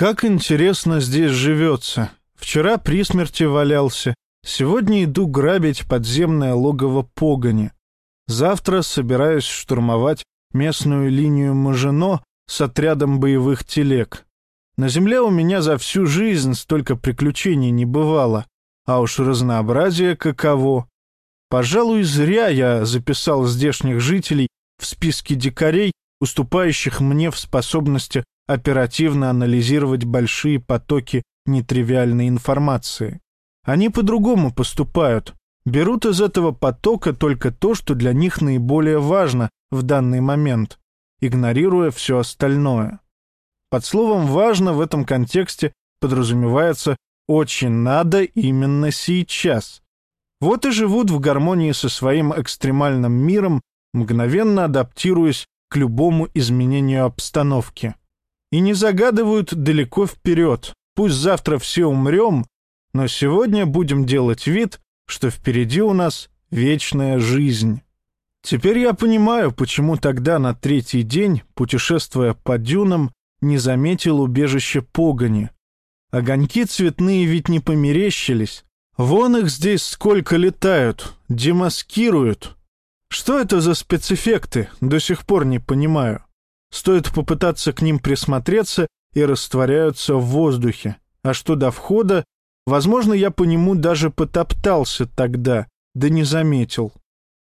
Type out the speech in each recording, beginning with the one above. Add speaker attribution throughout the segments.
Speaker 1: Как интересно здесь живется. Вчера при смерти валялся. Сегодня иду грабить подземное логово погони. Завтра собираюсь штурмовать местную линию Мажино с отрядом боевых телег. На земле у меня за всю жизнь столько приключений не бывало, а уж разнообразие каково. Пожалуй, зря я записал здешних жителей в списке дикарей, уступающих мне в способности оперативно анализировать большие потоки нетривиальной информации. Они по-другому поступают, берут из этого потока только то, что для них наиболее важно в данный момент, игнорируя все остальное. Под словом «важно» в этом контексте подразумевается «очень надо именно сейчас». Вот и живут в гармонии со своим экстремальным миром, мгновенно адаптируясь к любому изменению обстановки. И не загадывают далеко вперед. Пусть завтра все умрем, но сегодня будем делать вид, что впереди у нас вечная жизнь. Теперь я понимаю, почему тогда на третий день, путешествуя по дюнам, не заметил убежище погони. Огоньки цветные ведь не померещились. Вон их здесь сколько летают, демаскируют. Что это за спецэффекты, до сих пор не понимаю. Стоит попытаться к ним присмотреться и растворяются в воздухе. А что до входа, возможно, я по нему даже потоптался тогда, да не заметил.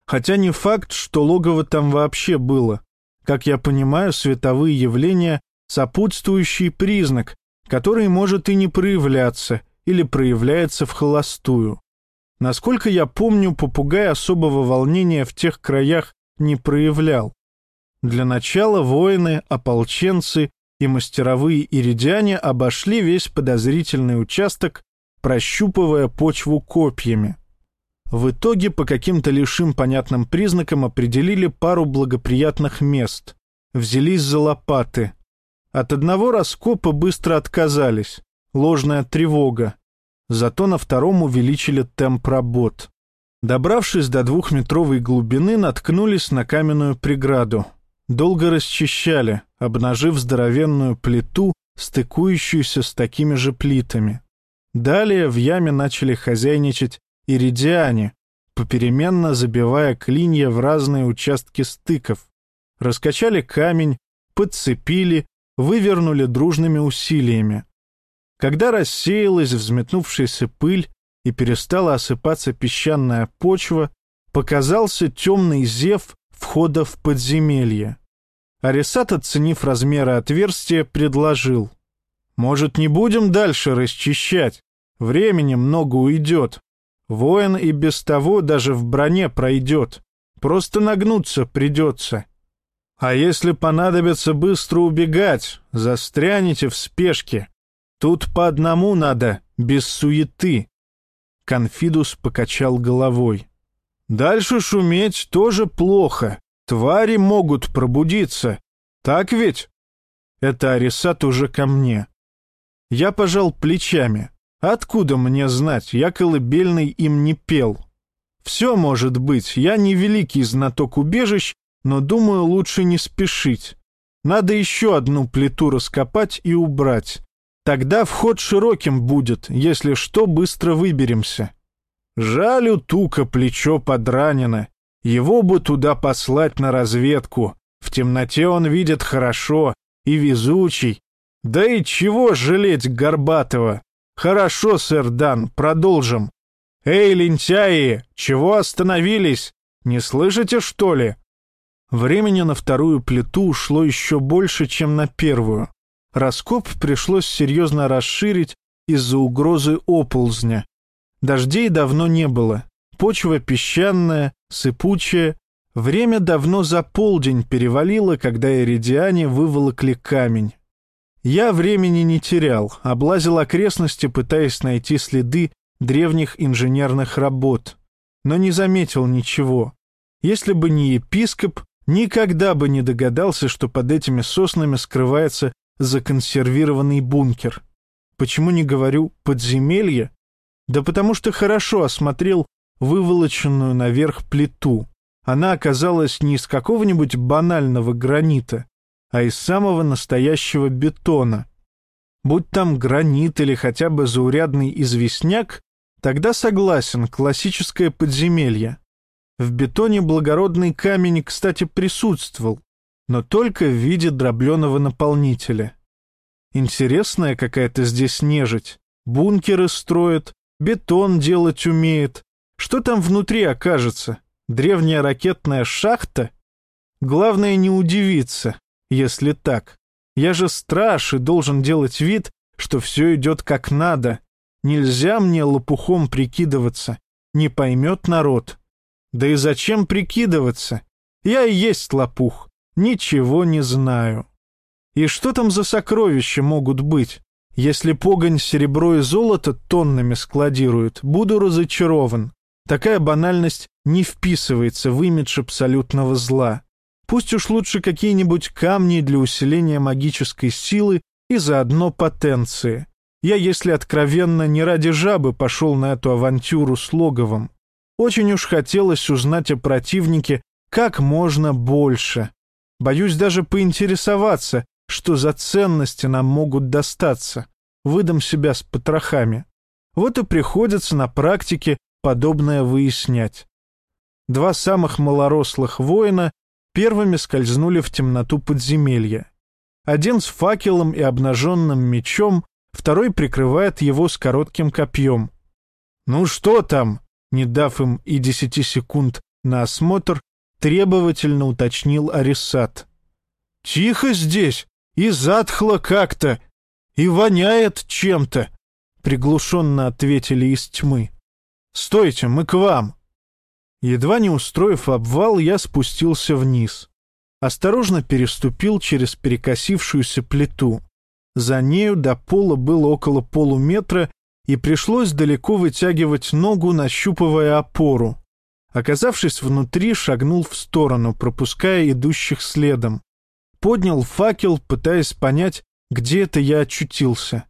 Speaker 1: Хотя не факт, что логово там вообще было. Как я понимаю, световые явления — сопутствующий признак, который может и не проявляться или проявляется в холостую. Насколько я помню, попугай особого волнения в тех краях не проявлял. Для начала воины, ополченцы и мастеровые иридиане обошли весь подозрительный участок, прощупывая почву копьями. В итоге по каким-то лишь им понятным признакам определили пару благоприятных мест. Взялись за лопаты. От одного раскопа быстро отказались. Ложная тревога. Зато на втором увеличили темп работ. Добравшись до двухметровой глубины, наткнулись на каменную преграду. Долго расчищали, обнажив здоровенную плиту, стыкующуюся с такими же плитами. Далее в яме начали хозяйничать иридиане, попеременно забивая клинья в разные участки стыков. Раскачали камень, подцепили, вывернули дружными усилиями. Когда рассеялась взметнувшаяся пыль и перестала осыпаться песчаная почва, показался темный зев входа в подземелье. Арисат, оценив размеры отверстия, предложил. «Может, не будем дальше расчищать? Времени много уйдет. Воин и без того даже в броне пройдет. Просто нагнуться придется. А если понадобится быстро убегать, застрянете в спешке. Тут по одному надо, без суеты». Конфидус покачал головой. Дальше шуметь тоже плохо. Твари могут пробудиться. Так ведь? Это Арисат уже ко мне. Я пожал плечами. Откуда мне знать, я колыбельный им не пел. Все может быть, я не великий знаток убежищ, но думаю, лучше не спешить. Надо еще одну плиту раскопать и убрать. Тогда вход широким будет, если что, быстро выберемся. Жаль, у Тука плечо подранено. Его бы туда послать на разведку. В темноте он видит хорошо и везучий. Да и чего жалеть Горбатого? Хорошо, сэр Дан, продолжим. Эй, лентяи, чего остановились? Не слышите, что ли? Времени на вторую плиту ушло еще больше, чем на первую. Раскоп пришлось серьезно расширить из-за угрозы оползня. Дождей давно не было. Почва песчаная, сыпучая. Время давно за полдень перевалило, когда иридиане выволокли камень. Я времени не терял, облазил окрестности, пытаясь найти следы древних инженерных работ, но не заметил ничего. Если бы не епископ, никогда бы не догадался, что под этими соснами скрывается законсервированный бункер. Почему не говорю «подземелье»? Да потому что хорошо осмотрел выволоченную наверх плиту. Она оказалась не из какого-нибудь банального гранита, а из самого настоящего бетона. Будь там гранит или хотя бы заурядный известняк, тогда согласен, классическое подземелье. В бетоне благородный камень, кстати, присутствовал, но только в виде дробленого наполнителя. Интересная какая-то здесь нежить. Бункеры строят, бетон делать умеет. Что там внутри окажется? Древняя ракетная шахта? Главное не удивиться, если так. Я же страж и должен делать вид, что все идет как надо. Нельзя мне лопухом прикидываться. Не поймет народ. Да и зачем прикидываться? Я и есть лопух. Ничего не знаю. И что там за сокровища могут быть? Если погонь серебро и золото тоннами складирует, буду разочарован. Такая банальность не вписывается в имидж абсолютного зла. Пусть уж лучше какие-нибудь камни для усиления магической силы и заодно потенции. Я, если откровенно, не ради жабы пошел на эту авантюру с логовом. Очень уж хотелось узнать о противнике как можно больше. Боюсь даже поинтересоваться, что за ценности нам могут достаться. Выдам себя с потрохами. Вот и приходится на практике подобное выяснять. Два самых малорослых воина первыми скользнули в темноту подземелья. Один с факелом и обнаженным мечом, второй прикрывает его с коротким копьем. «Ну что там?» Не дав им и десяти секунд на осмотр, требовательно уточнил Арисат. «Тихо здесь и затхло как-то, и воняет чем-то», — приглушенно ответили из тьмы. «Стойте, мы к вам!» Едва не устроив обвал, я спустился вниз. Осторожно переступил через перекосившуюся плиту. За нею до пола было около полуметра, и пришлось далеко вытягивать ногу, нащупывая опору. Оказавшись внутри, шагнул в сторону, пропуская идущих следом. Поднял факел, пытаясь понять, где это я очутился.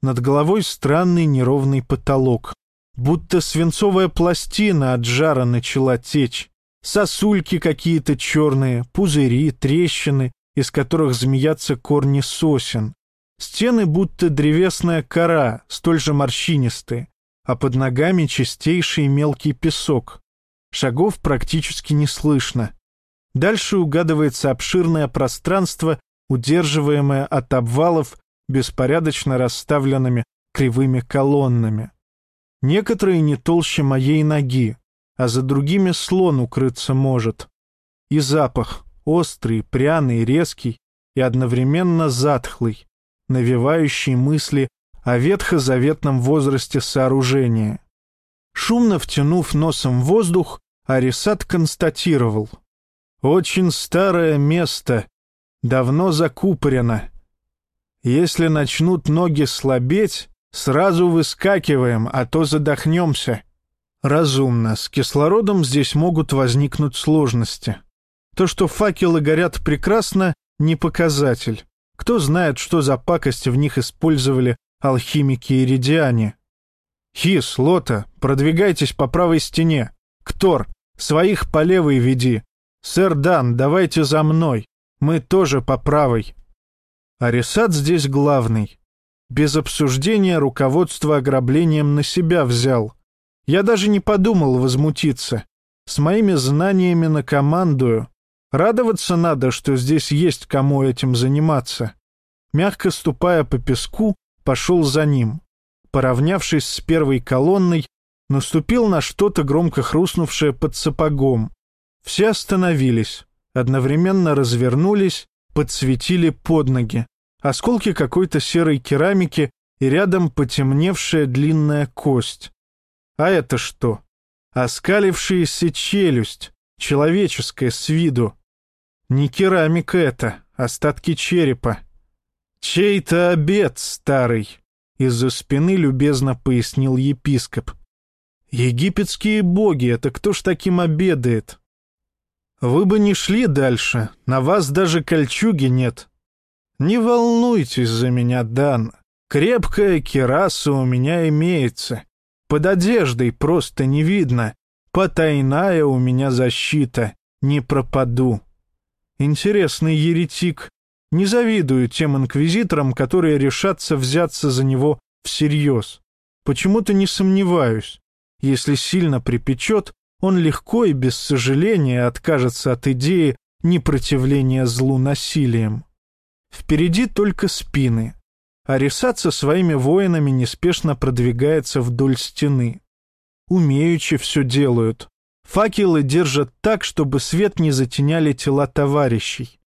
Speaker 1: Над головой странный неровный потолок будто свинцовая пластина от жара начала течь. Сосульки какие-то черные, пузыри, трещины, из которых змеятся корни сосен. Стены будто древесная кора, столь же морщинистые, а под ногами чистейший мелкий песок. Шагов практически не слышно. Дальше угадывается обширное пространство, удерживаемое от обвалов беспорядочно расставленными кривыми колоннами. Некоторые не толще моей ноги, а за другими слон укрыться может. И запах острый, пряный, резкий и одновременно затхлый, навевающий мысли о ветхозаветном возрасте сооружения. Шумно втянув носом воздух, Арисат констатировал. «Очень старое место, давно закупорено. Если начнут ноги слабеть, Сразу выскакиваем, а то задохнемся. Разумно, с кислородом здесь могут возникнуть сложности. То, что факелы горят прекрасно, не показатель. Кто знает, что за пакость в них использовали алхимики и редиане. Хис, Лота, продвигайтесь по правой стене. Ктор, своих по левой веди. Сэр Дан, давайте за мной. Мы тоже по правой. Арисат здесь главный. Без обсуждения руководство ограблением на себя взял. Я даже не подумал возмутиться. С моими знаниями на командую. Радоваться надо, что здесь есть кому этим заниматься. Мягко ступая по песку, пошел за ним. Поравнявшись с первой колонной, наступил на что-то громко хрустнувшее под сапогом. Все остановились, одновременно развернулись, подсветили под ноги осколки какой-то серой керамики и рядом потемневшая длинная кость. А это что? Оскалившаяся челюсть, человеческая с виду. Не керамика это, остатки черепа. Чей-то обед старый, из-за спины любезно пояснил епископ. Египетские боги, это кто ж таким обедает? Вы бы не шли дальше, на вас даже кольчуги нет, не волнуйтесь за меня, Дан. Крепкая кераса у меня имеется. Под одеждой просто не видно. Потайная у меня защита. Не пропаду. Интересный еретик. Не завидую тем инквизиторам, которые решатся взяться за него всерьез. Почему-то не сомневаюсь. Если сильно припечет, он легко и без сожаления откажется от идеи непротивления злу насилием. Впереди только спины. Арисат со своими воинами неспешно продвигается вдоль стены. Умеючи все делают. Факелы держат так, чтобы свет не затеняли тела товарищей.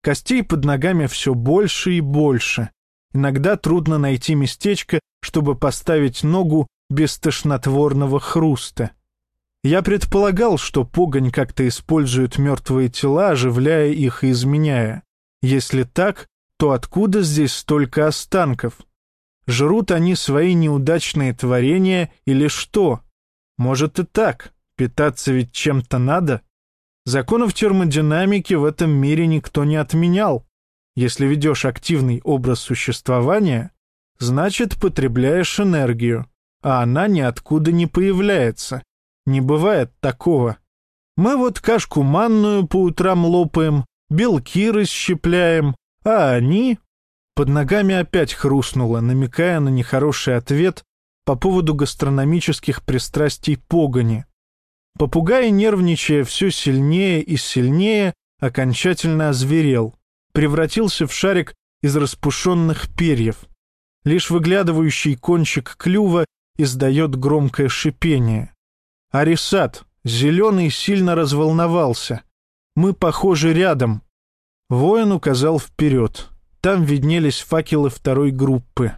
Speaker 1: Костей под ногами все больше и больше. Иногда трудно найти местечко, чтобы поставить ногу без тошнотворного хруста. Я предполагал, что погонь как-то использует мертвые тела, оживляя их и изменяя. Если так, то откуда здесь столько останков? Жрут они свои неудачные творения или что? Может и так, питаться ведь чем-то надо? Законов термодинамики в этом мире никто не отменял. Если ведешь активный образ существования, значит потребляешь энергию, а она ниоткуда не появляется. Не бывает такого. Мы вот кашку манную по утрам лопаем, белки расщепляем, а они... Под ногами опять хрустнуло, намекая на нехороший ответ по поводу гастрономических пристрастий погони. Попугай, нервничая все сильнее и сильнее, окончательно озверел, превратился в шарик из распушенных перьев. Лишь выглядывающий кончик клюва издает громкое шипение. Арисат, зеленый, сильно разволновался. Мы, похожи, рядом. Воин указал вперед. Там виднелись факелы второй группы.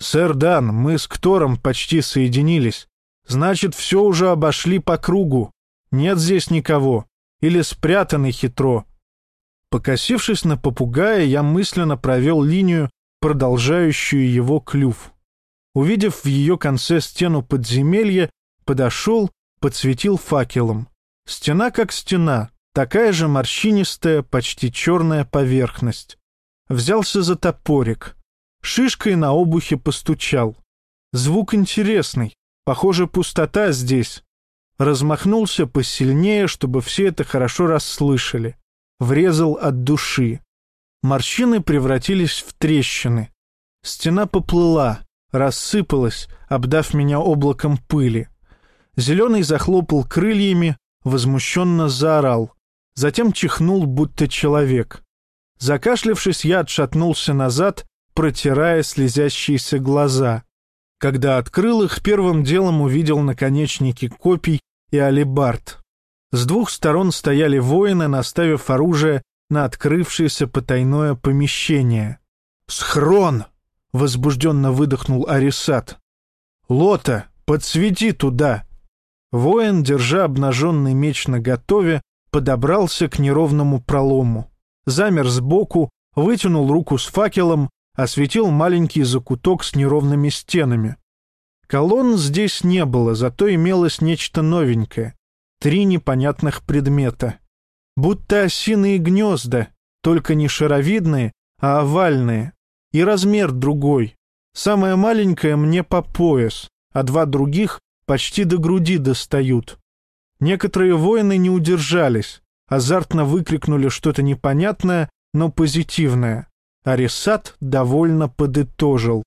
Speaker 1: «Сэр Дан, мы с Ктором почти соединились. Значит, все уже обошли по кругу. Нет здесь никого. Или спрятаны хитро». Покосившись на попугая, я мысленно провел линию, продолжающую его клюв. Увидев в ее конце стену подземелья, подошел, подсветил факелом. Стена как стена, такая же морщинистая, почти черная поверхность. Взялся за топорик. Шишкой на обухе постучал. Звук интересный. Похоже, пустота здесь. Размахнулся посильнее, чтобы все это хорошо расслышали. Врезал от души. Морщины превратились в трещины. Стена поплыла, рассыпалась, обдав меня облаком пыли. Зеленый захлопал крыльями, возмущенно заорал. Затем чихнул, будто человек. Закашлявшись, я отшатнулся назад, протирая слезящиеся глаза. Когда открыл их, первым делом увидел наконечники копий и алибард. С двух сторон стояли воины, наставив оружие на открывшееся потайное помещение. «Схрон!» — возбужденно выдохнул Арисат. «Лота, подсвети туда!» Воин, держа обнаженный меч наготове, подобрался к неровному пролому. Замер сбоку, вытянул руку с факелом, осветил маленький закуток с неровными стенами. Колонн здесь не было, зато имелось нечто новенькое. Три непонятных предмета. Будто осиные гнезда, только не шаровидные, а овальные. И размер другой. Самое маленькое мне по пояс, а два других почти до груди достают. Некоторые воины не удержались, азартно выкрикнули что-то непонятное, но позитивное. Арисат довольно подытожил.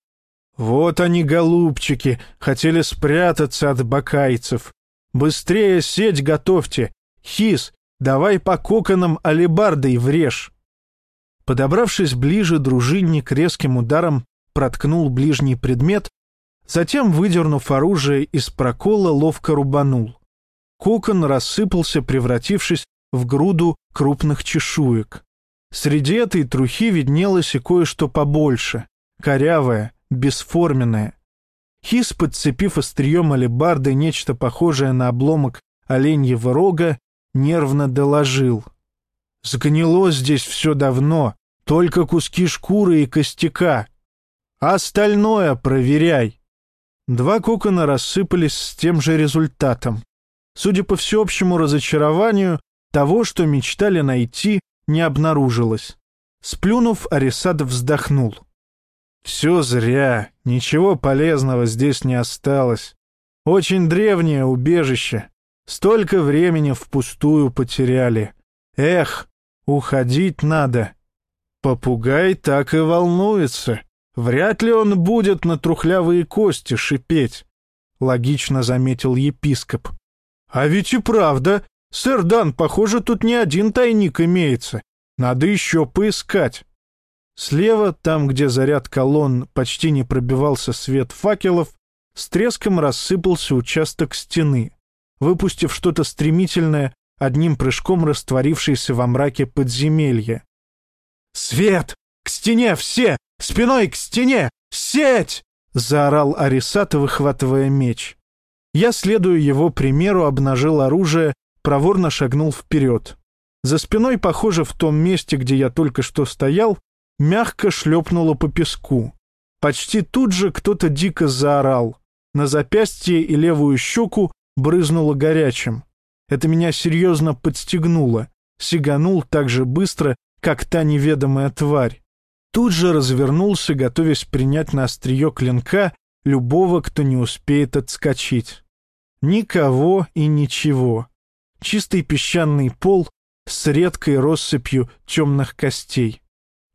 Speaker 1: «Вот они, голубчики, хотели спрятаться от бакайцев. Быстрее сеть готовьте. Хис, давай по коконам алебардой врежь». Подобравшись ближе, дружинник резким ударом проткнул ближний предмет, Затем, выдернув оружие из прокола, ловко рубанул. Кокон рассыпался, превратившись в груду крупных чешуек. Среди этой трухи виднелось и кое-что побольше, корявое, бесформенное. Хис, подцепив острием алебарды нечто похожее на обломок оленьего рога, нервно доложил. «Сгнило здесь все давно, только куски шкуры и костяка. Остальное проверяй». Два кокона рассыпались с тем же результатом. Судя по всеобщему разочарованию, того, что мечтали найти, не обнаружилось. Сплюнув, Арисад вздохнул. «Все зря, ничего полезного здесь не осталось. Очень древнее убежище. Столько времени впустую потеряли. Эх, уходить надо». Попугай так и волнуется. Вряд ли он будет на трухлявые кости шипеть, — логично заметил епископ. А ведь и правда, сэр Дан, похоже, тут не один тайник имеется. Надо еще поискать. Слева, там, где заряд колонн почти не пробивался свет факелов, с треском рассыпался участок стены, выпустив что-то стремительное, одним прыжком растворившееся во мраке подземелья. «Свет! К стене все! Спиной к стене! Сеть!» — заорал Арисат, выхватывая меч. Я, следуя его примеру, обнажил оружие, проворно шагнул вперед. За спиной, похоже, в том месте, где я только что стоял, мягко шлепнуло по песку. Почти тут же кто-то дико заорал. На запястье и левую щеку брызнуло горячим. Это меня серьезно подстегнуло. Сиганул так же быстро, как та неведомая тварь. Тут же развернулся, готовясь принять на острие клинка любого, кто не успеет отскочить. Никого и ничего. Чистый песчаный пол с редкой россыпью темных костей.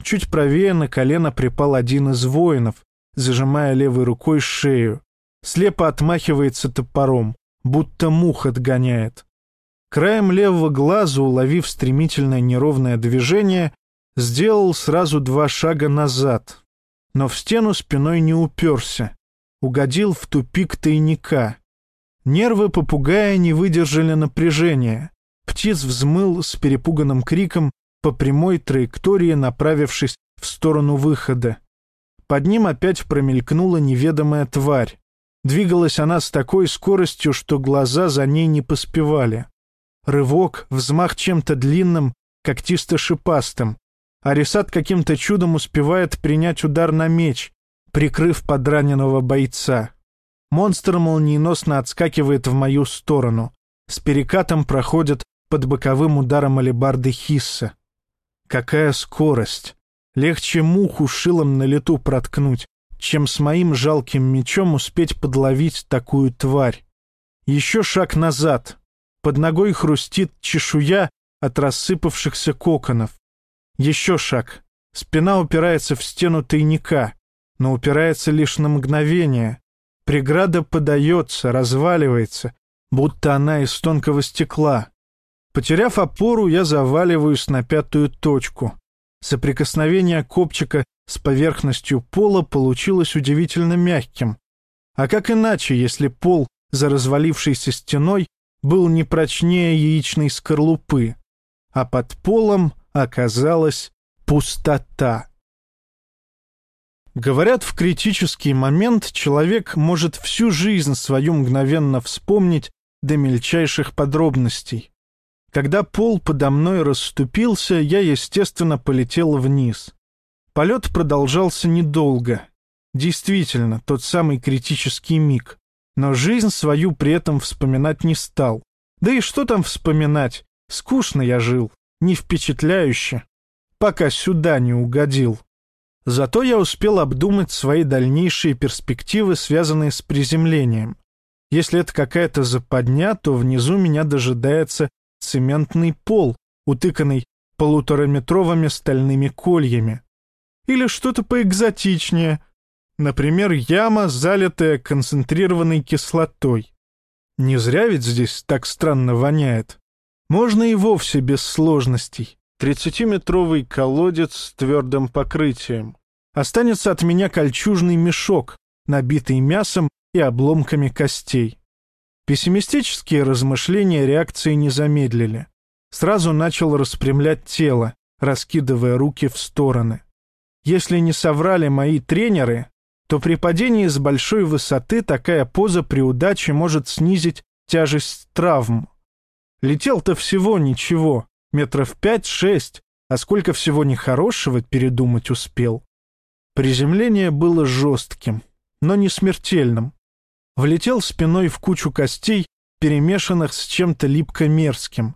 Speaker 1: Чуть правее на колено припал один из воинов, зажимая левой рукой шею. Слепо отмахивается топором, будто мух отгоняет. Краем левого глаза, уловив стремительное неровное движение, сделал сразу два шага назад, но в стену спиной не уперся, угодил в тупик тайника. Нервы попугая не выдержали напряжения. Птиц взмыл с перепуганным криком по прямой траектории, направившись в сторону выхода. Под ним опять промелькнула неведомая тварь. Двигалась она с такой скоростью, что глаза за ней не поспевали. Рывок, взмах чем-то длинным, когтисто-шипастым. Арисат каким-то чудом успевает принять удар на меч, прикрыв подраненного бойца. Монстр молниеносно отскакивает в мою сторону. С перекатом проходит под боковым ударом алебарды Хисса. Какая скорость! Легче муху шилом на лету проткнуть, чем с моим жалким мечом успеть подловить такую тварь. Еще шаг назад. Под ногой хрустит чешуя от рассыпавшихся коконов. Еще шаг. Спина упирается в стену тайника, но упирается лишь на мгновение. Преграда подается, разваливается, будто она из тонкого стекла. Потеряв опору, я заваливаюсь на пятую точку. Соприкосновение копчика с поверхностью пола получилось удивительно мягким. А как иначе, если пол за развалившейся стеной был не прочнее яичной скорлупы, а под полом оказалась пустота. Говорят, в критический момент человек может всю жизнь свою мгновенно вспомнить до мельчайших подробностей. Когда пол подо мной расступился, я, естественно, полетел вниз. Полет продолжался недолго. Действительно, тот самый критический миг. Но жизнь свою при этом вспоминать не стал. Да и что там вспоминать? Скучно я жил, не впечатляюще. Пока сюда не угодил. Зато я успел обдумать свои дальнейшие перспективы, связанные с приземлением. Если это какая-то западня, то внизу меня дожидается цементный пол, утыканный полутораметровыми стальными кольями. Или что-то поэкзотичнее. Например, яма, залитая концентрированной кислотой. Не зря ведь здесь так странно воняет. Можно и вовсе без сложностей. Тридцатиметровый колодец с твердым покрытием. Останется от меня кольчужный мешок, набитый мясом и обломками костей. Пессимистические размышления реакции не замедлили. Сразу начал распрямлять тело, раскидывая руки в стороны. Если не соврали мои тренеры, то при падении с большой высоты такая поза при удаче может снизить тяжесть травм. Летел-то всего ничего, метров пять-шесть, а сколько всего нехорошего передумать успел. Приземление было жестким, но не смертельным влетел спиной в кучу костей, перемешанных с чем-то липко-мерзким.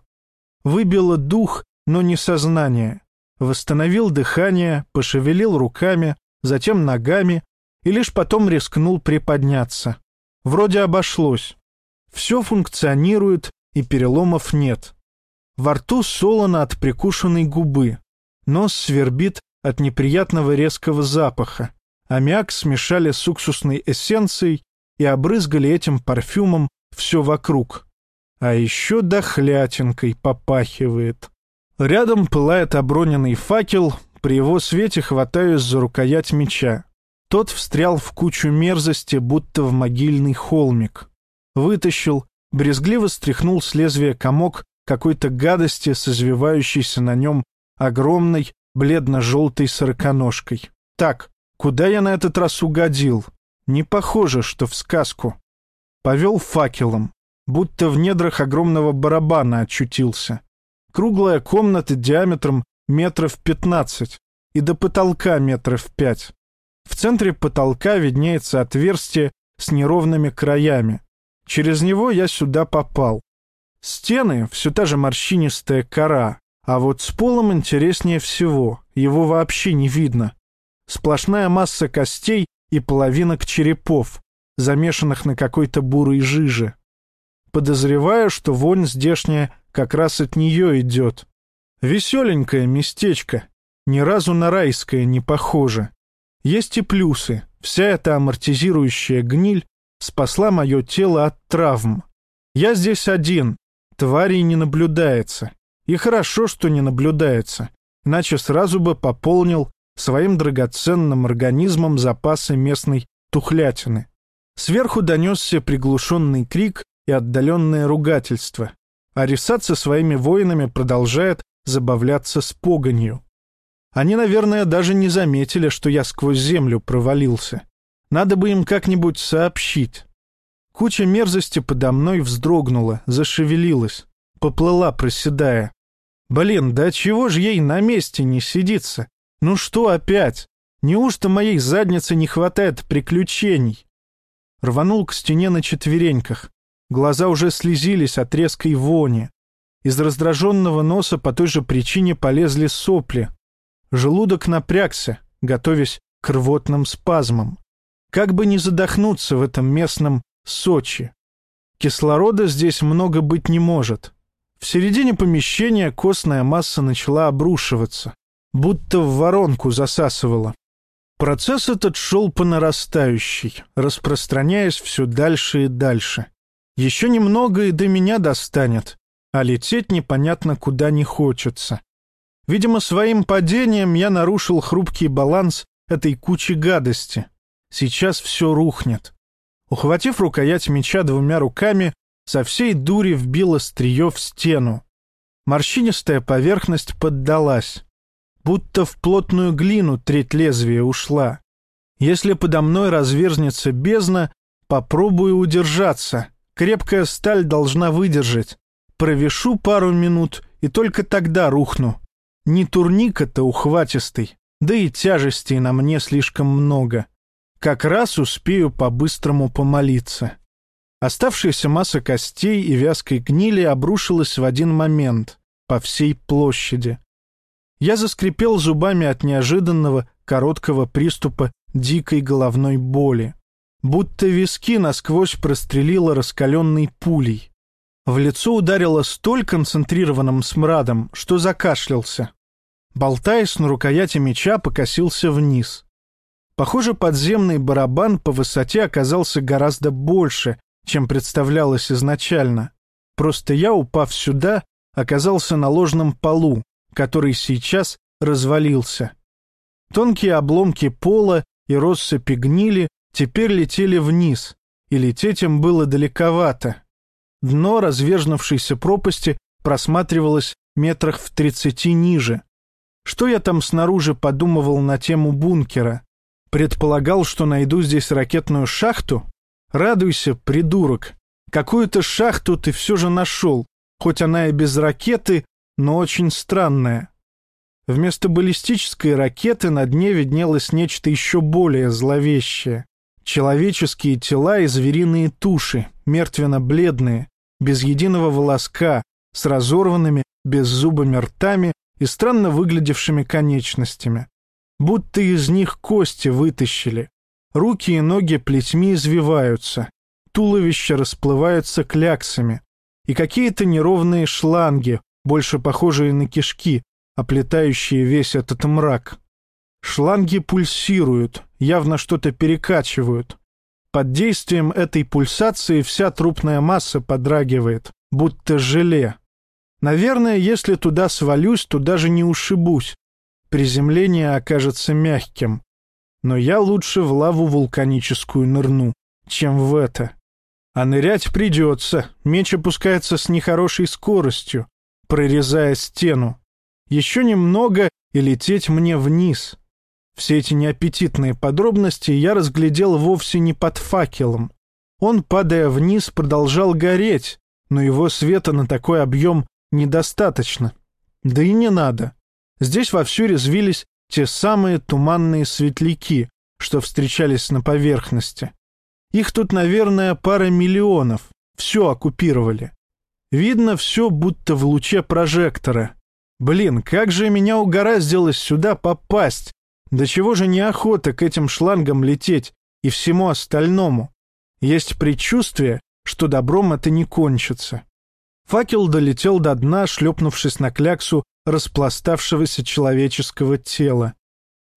Speaker 1: Выбило дух, но не сознание. Восстановил дыхание, пошевелил руками, затем ногами и лишь потом рискнул приподняться. Вроде обошлось. Все функционирует, и переломов нет. Во рту солоно от прикушенной губы. Нос свербит от неприятного резкого запаха. Аммиак смешали с уксусной эссенцией и обрызгали этим парфюмом все вокруг. А еще дохлятинкой попахивает. Рядом пылает оброненный факел, при его свете хватаюсь за рукоять меча. Тот встрял в кучу мерзости, будто в могильный холмик. Вытащил, брезгливо стряхнул с лезвия комок какой-то гадости с извивающейся на нем огромной бледно-желтой сороконожкой. Так, куда я на этот раз угодил? Не похоже, что в сказку. Повел факелом, будто в недрах огромного барабана очутился. Круглая комната диаметром метров пятнадцать и до потолка метров пять. В центре потолка виднеется отверстие с неровными краями. Через него я сюда попал. Стены — все та же морщинистая кора, а вот с полом интереснее всего, его вообще не видно. Сплошная масса костей и половинок черепов, замешанных на какой-то бурой жиже. Подозреваю, что вонь здешняя как раз от нее идет. Веселенькое местечко, ни разу на райское не похоже. Есть и плюсы. Вся эта амортизирующая гниль спасла мое тело от травм. Я здесь один, тварей не наблюдается. И хорошо, что не наблюдается, иначе сразу бы пополнил своим драгоценным организмом запасы местной тухлятины. Сверху донесся приглушенный крик и отдаленное ругательство. Арисат со своими воинами продолжает забавляться с погонью. Они, наверное, даже не заметили, что я сквозь землю провалился. Надо бы им как-нибудь сообщить. Куча мерзости подо мной вздрогнула, зашевелилась, поплыла, проседая. Блин, да чего же ей на месте не сидится? Ну что опять? Неужто моей заднице не хватает приключений? Рванул к стене на четвереньках. Глаза уже слезились от резкой вони. Из раздраженного носа по той же причине полезли сопли. Желудок напрягся, готовясь к рвотным спазмам. Как бы не задохнуться в этом местном Сочи. Кислорода здесь много быть не может. В середине помещения костная масса начала обрушиваться, будто в воронку засасывала. Процесс этот шел по нарастающей, распространяясь все дальше и дальше. Еще немного и до меня достанет, а лететь непонятно куда не хочется. Видимо, своим падением я нарушил хрупкий баланс этой кучи гадости. Сейчас все рухнет. Ухватив рукоять меча двумя руками, со всей дури вбил острие в стену. Морщинистая поверхность поддалась. Будто в плотную глину треть лезвия ушла. Если подо мной разверзнется бездна, попробую удержаться. Крепкая сталь должна выдержать. Провешу пару минут и только тогда рухну. Не турник это ухватистый, да и тяжестей на мне слишком много. Как раз успею по-быстрому помолиться. Оставшаяся масса костей и вязкой гнили обрушилась в один момент по всей площади. Я заскрипел зубами от неожиданного короткого приступа дикой головной боли. Будто виски насквозь прострелило раскаленной пулей. В лицо ударило столь концентрированным смрадом, что закашлялся. Болтаясь на рукояти меча, покосился вниз. Похоже, подземный барабан по высоте оказался гораздо больше, чем представлялось изначально. Просто я, упав сюда, оказался на ложном полу, который сейчас развалился. Тонкие обломки пола и россыпи гнили теперь летели вниз, и лететь им было далековато. Дно разверзнувшейся пропасти просматривалось метрах в тридцати ниже. Что я там снаружи подумывал на тему бункера? Предполагал, что найду здесь ракетную шахту? Радуйся, придурок. Какую-то шахту ты все же нашел, хоть она и без ракеты, но очень странная. Вместо баллистической ракеты на дне виднелось нечто еще более зловещее. Человеческие тела и звериные туши, мертвенно-бледные, без единого волоска, с разорванными, беззубыми ртами и странно выглядевшими конечностями. Будто из них кости вытащили. Руки и ноги плетьми извиваются, туловище расплываются кляксами, и какие-то неровные шланги, больше похожие на кишки, оплетающие весь этот мрак. Шланги пульсируют, явно что-то перекачивают. Под действием этой пульсации вся трупная масса подрагивает, будто желе. Наверное, если туда свалюсь, то даже не ушибусь. Приземление окажется мягким. Но я лучше в лаву вулканическую нырну, чем в это. А нырять придется. Меч опускается с нехорошей скоростью, прорезая стену. Еще немного и лететь мне вниз. Все эти неаппетитные подробности я разглядел вовсе не под факелом. Он, падая вниз, продолжал гореть, но его света на такой объем недостаточно. Да и не надо. Здесь вовсю резвились те самые туманные светляки, что встречались на поверхности. Их тут, наверное, пара миллионов. Все оккупировали. Видно все, будто в луче прожектора. Блин, как же меня угораздило сюда попасть, до чего же неохота к этим шлангам лететь и всему остальному? Есть предчувствие, что добром это не кончится. Факел долетел до дна, шлепнувшись на кляксу распластавшегося человеческого тела.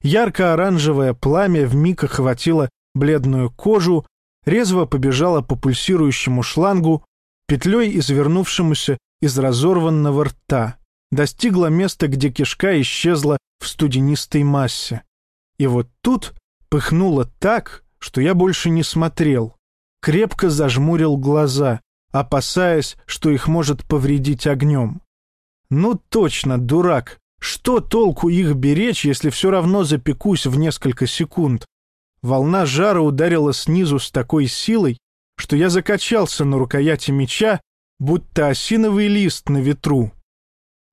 Speaker 1: Ярко-оранжевое пламя вмиг охватило бледную кожу, резво побежало по пульсирующему шлангу, петлей извернувшемуся из разорванного рта, достигло места, где кишка исчезла в студенистой массе. И вот тут пыхнуло так, что я больше не смотрел. Крепко зажмурил глаза, опасаясь, что их может повредить огнем. Ну точно, дурак. Что толку их беречь, если все равно запекусь в несколько секунд? Волна жара ударила снизу с такой силой, что я закачался на рукояти меча, будто осиновый лист на ветру.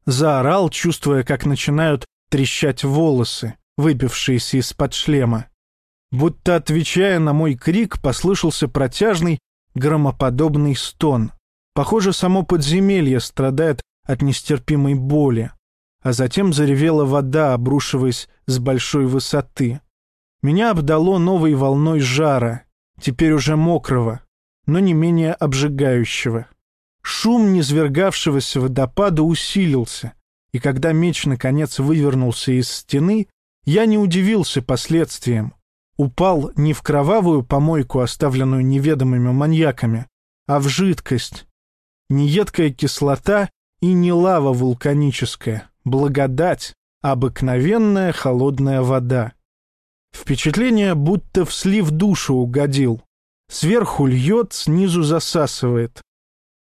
Speaker 1: Заорал, чувствуя, как начинают трещать волосы выбившийся из-под шлема. Будто отвечая на мой крик, послышался протяжный, громоподобный стон. Похоже, само подземелье страдает от нестерпимой боли. А затем заревела вода, обрушиваясь с большой высоты. Меня обдало новой волной жара, теперь уже мокрого, но не менее обжигающего. Шум низвергавшегося водопада усилился, и когда меч наконец вывернулся из стены, я не удивился последствиям. Упал не в кровавую помойку, оставленную неведомыми маньяками, а в жидкость. Не едкая кислота и не лава вулканическая, благодать, обыкновенная холодная вода. Впечатление, будто в слив душу угодил. Сверху льет, снизу засасывает.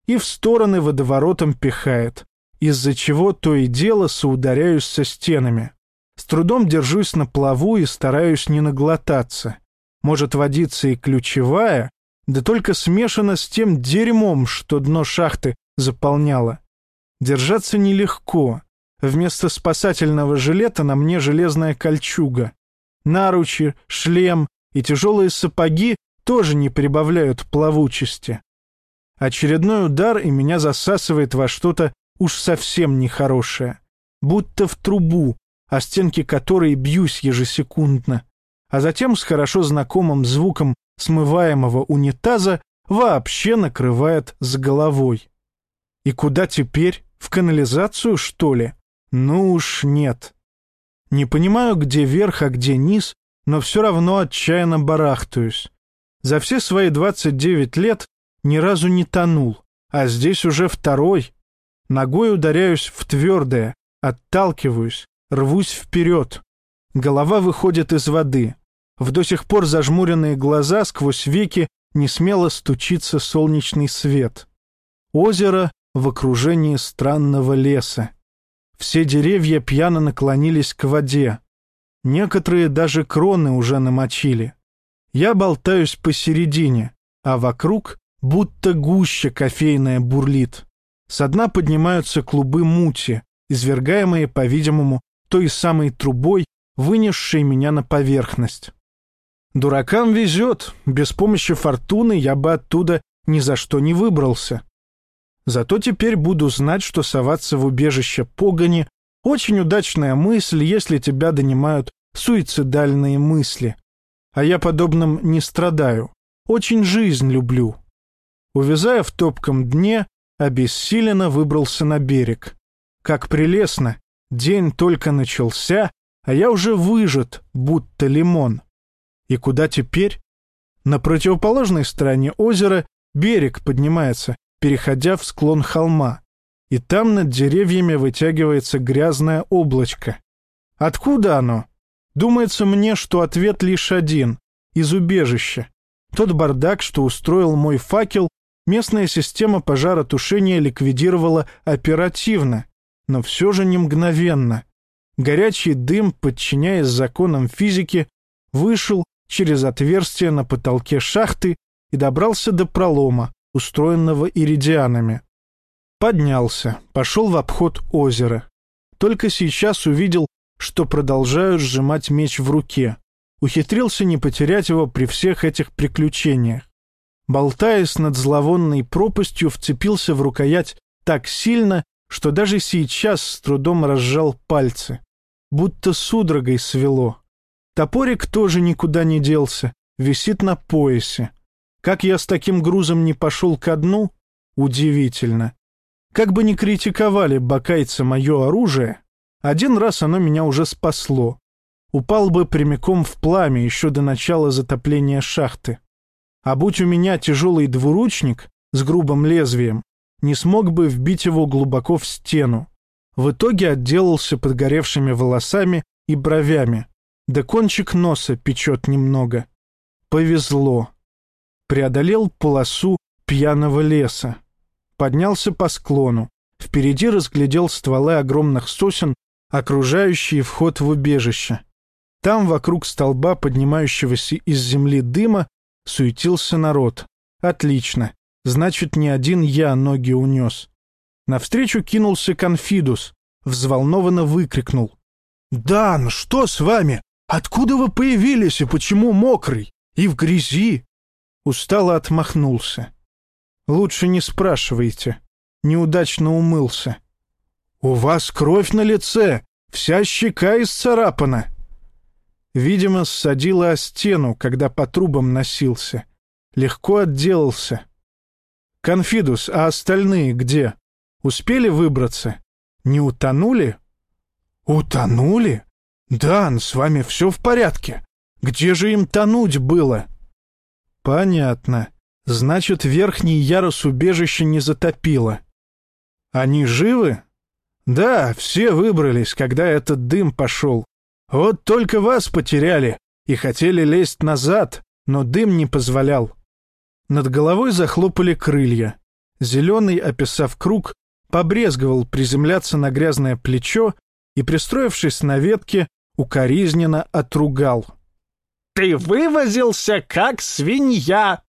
Speaker 1: И в стороны водоворотом пихает, из-за чего то и дело соударяюсь со стенами. С трудом держусь на плаву и стараюсь не наглотаться. Может, водиться и ключевая, да только смешана с тем дерьмом, что дно шахты заполняло. Держаться нелегко. Вместо спасательного жилета на мне железная кольчуга. Наручи, шлем и тяжелые сапоги тоже не прибавляют плавучести. Очередной удар, и меня засасывает во что-то уж совсем нехорошее. Будто в трубу, о стенки которой бьюсь ежесекундно, а затем с хорошо знакомым звуком смываемого унитаза вообще накрывает с головой. И куда теперь? В канализацию, что ли? Ну уж нет. Не понимаю, где верх, а где низ, но все равно отчаянно барахтаюсь. За все свои 29 лет ни разу не тонул, а здесь уже второй. Ногой ударяюсь в твердое, отталкиваюсь, Рвусь вперед. Голова выходит из воды. В до сих пор зажмуренные глаза сквозь веки не смело стучится солнечный свет. Озеро в окружении странного леса. Все деревья пьяно наклонились к воде. Некоторые даже кроны уже намочили. Я болтаюсь посередине, а вокруг будто гуща кофейная бурлит. Со дна поднимаются клубы мути, извергаемые, по-видимому, той самой трубой, вынесшей меня на поверхность. Дуракам везет, без помощи фортуны я бы оттуда ни за что не выбрался. Зато теперь буду знать, что соваться в убежище погони — очень удачная мысль, если тебя донимают суицидальные мысли. А я подобным не страдаю. Очень жизнь люблю. Увязая в топком дне, обессиленно выбрался на берег. Как прелестно, День только начался, а я уже выжат, будто лимон. И куда теперь? На противоположной стороне озера берег поднимается, переходя в склон холма, и там над деревьями вытягивается грязное облачко. Откуда оно? Думается мне, что ответ лишь один — из убежища. Тот бардак, что устроил мой факел, местная система пожаротушения ликвидировала оперативно, но все же не мгновенно. Горячий дым, подчиняясь законам физики, вышел через отверстие на потолке шахты и добрался до пролома, устроенного иридианами. Поднялся, пошел в обход озера. Только сейчас увидел, что продолжаю сжимать меч в руке. Ухитрился не потерять его при всех этих приключениях. Болтаясь над зловонной пропастью, вцепился в рукоять так сильно, что даже сейчас с трудом разжал пальцы. Будто судорогой свело. Топорик тоже никуда не делся, висит на поясе. Как я с таким грузом не пошел ко дну? Удивительно. Как бы ни критиковали бакайцы мое оружие, один раз оно меня уже спасло. Упал бы прямиком в пламя еще до начала затопления шахты. А будь у меня тяжелый двуручник с грубым лезвием, не смог бы вбить его глубоко в стену. В итоге отделался подгоревшими волосами и бровями. Да кончик носа печет немного. Повезло. Преодолел полосу пьяного леса. Поднялся по склону. Впереди разглядел стволы огромных сосен, окружающие вход в убежище. Там, вокруг столба, поднимающегося из земли дыма, суетился народ. Отлично. Значит, не один я ноги унес. Навстречу кинулся Конфидус. Взволнованно выкрикнул. «Дан, что с вами? Откуда вы появились и почему мокрый? И в грязи?» Устало отмахнулся. «Лучше не спрашивайте. Неудачно умылся». «У вас кровь на лице, вся щека исцарапана». Видимо, ссадила о стену, когда по трубам носился. Легко отделался. «Конфидус, а остальные где? Успели выбраться? Не утонули?» «Утонули? Дан, с вами все в порядке. Где же им тонуть было?» «Понятно. Значит, верхний ярус убежища не затопило. Они живы?» «Да, все выбрались, когда этот дым пошел. Вот только вас потеряли и хотели лезть назад, но дым не позволял. Над головой захлопали крылья. Зеленый, описав круг, побрезговал приземляться на грязное плечо и, пристроившись на ветке, укоризненно отругал.
Speaker 2: «Ты вывозился, как свинья!»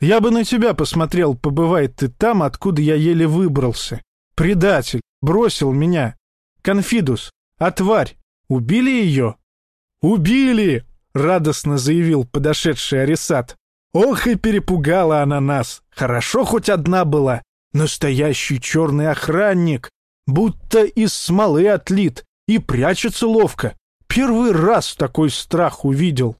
Speaker 1: «Я бы на тебя посмотрел, побывает ты там, откуда я еле выбрался. Предатель, бросил меня. Конфидус, а тварь, убили ее?» «Убили!» — радостно заявил подошедший Арисат. Ох и перепугала она нас. Хорошо хоть одна была. Настоящий черный охранник. Будто из смолы отлит. И прячется ловко. Первый раз такой страх увидел.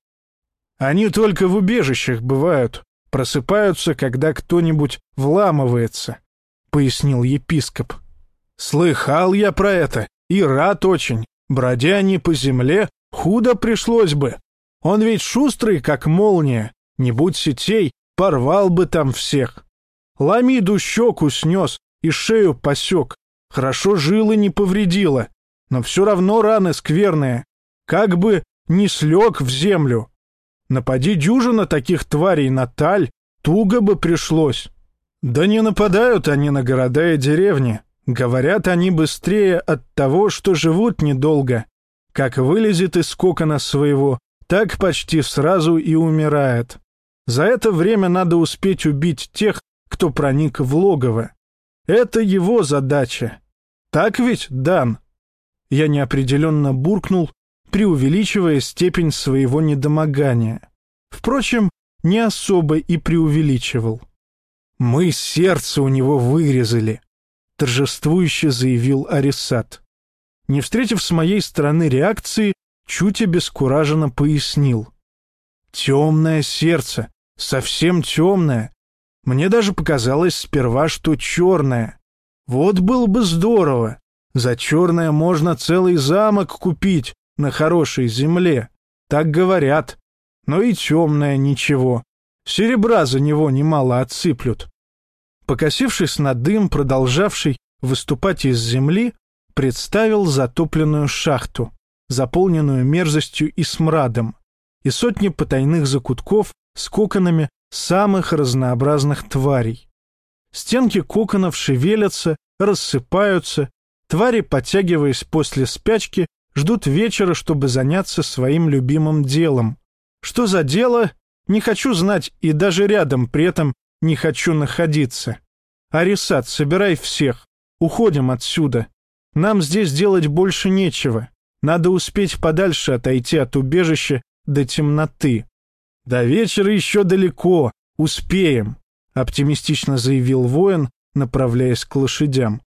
Speaker 1: Они только в убежищах бывают. Просыпаются, когда кто-нибудь вламывается, — пояснил епископ. Слыхал я про это и рад очень. Бродя они по земле, худо пришлось бы. Он ведь шустрый, как молния, не будь сетей, порвал бы там всех. Ламиду щеку снес и шею посек. Хорошо жилы не повредило, но все равно раны скверные. Как бы не слег в землю. Напади дюжина таких тварей на таль, туго бы пришлось. Да не нападают они на города и деревни. Говорят они быстрее от того, что живут недолго. Как вылезет из кокона своего, так почти сразу и умирает. За это время надо успеть убить тех, кто проник в логово. Это его задача. Так ведь, Дан? Я неопределенно буркнул, преувеличивая степень своего недомогания. Впрочем, не особо и преувеличивал. «Мы сердце у него вырезали», — торжествующе заявил Арисат. Не встретив с моей стороны реакции, чуть обескураженно пояснил. «Темное сердце, совсем темная. Мне даже показалось сперва, что черная. Вот было бы здорово. За черное можно целый замок купить, на хорошей земле. Так говорят. Но и темное ничего. Серебра за него немало отсыплют. Покосившись на дым, продолжавший выступать из земли, представил затопленную шахту, заполненную мерзостью и смрадом, и сотни потайных закутков с коконами самых разнообразных тварей. Стенки коконов шевелятся, рассыпаются, твари, подтягиваясь после спячки, ждут вечера, чтобы заняться своим любимым делом. Что за дело, не хочу знать и даже рядом при этом не хочу находиться. Арисат, собирай всех. Уходим отсюда. Нам здесь делать больше нечего. Надо успеть подальше отойти от убежища до темноты. До вечера еще далеко. Успеем, оптимистично заявил воин, направляясь к лошадям.